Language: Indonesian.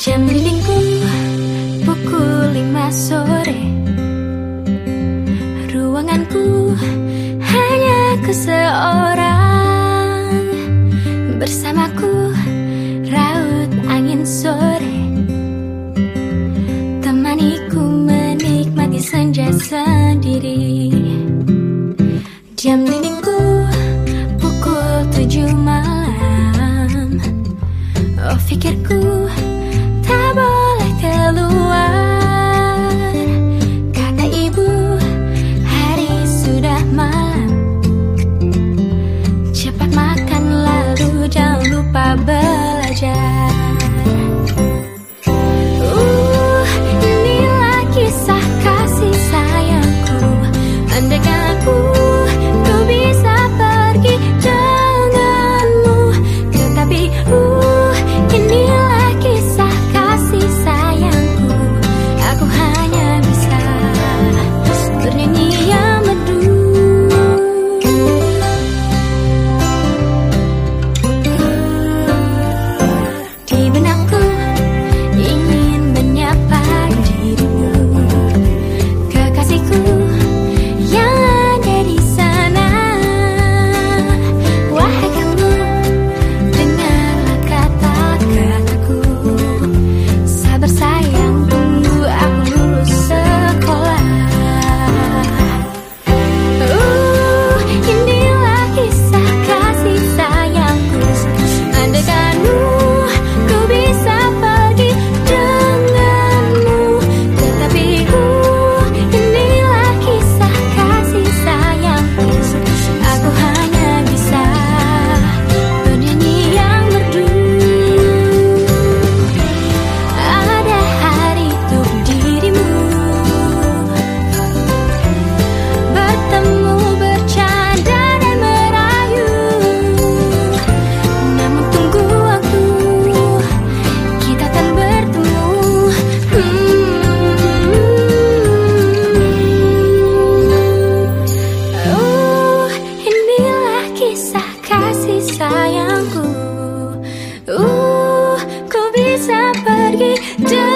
Jam dindingku pukul lima sore. Ruanganku hanya ke seorang Bersamaku raut angin sore. Temaniku menikmati senja sendiri. Jam dindingku pukul tujuh malam. Oh pikirku Do